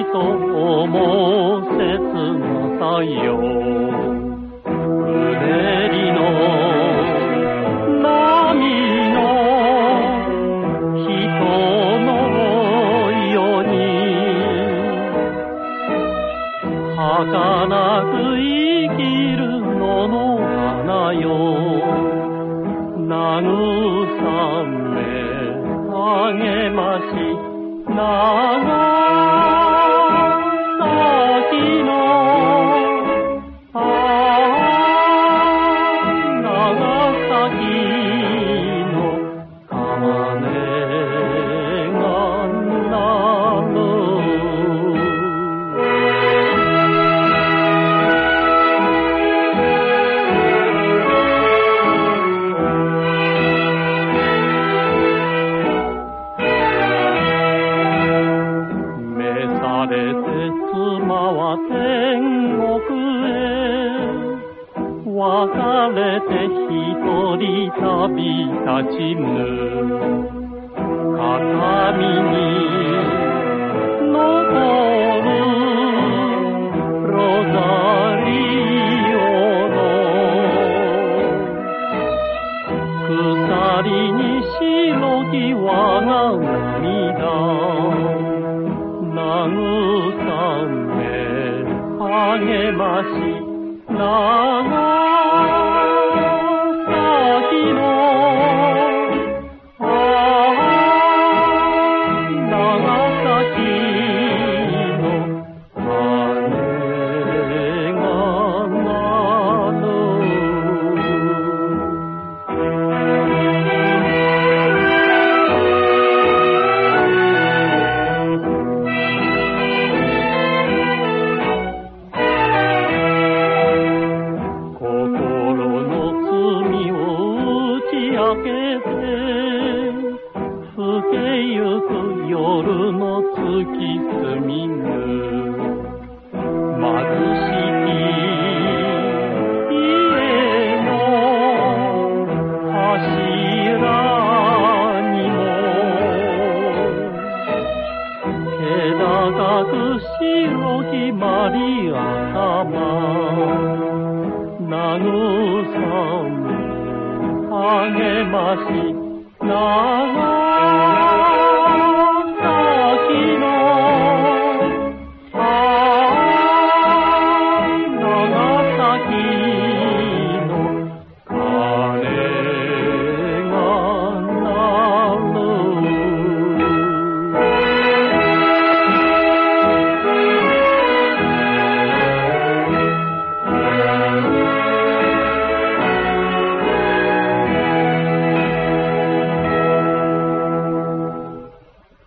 悲しと思う切なさよ。うねりの波の人のように。儚く生きるのの花よ。慰め励まし長崎れて妻は天国へ。別れて一人旅立ちぬ片身に残るロザリオの。鎖に白き我が涙慰め励まし長けて更けゆく夜の月澄みぬ。貧しき家の柱にも気高く白きマリア様め励まし長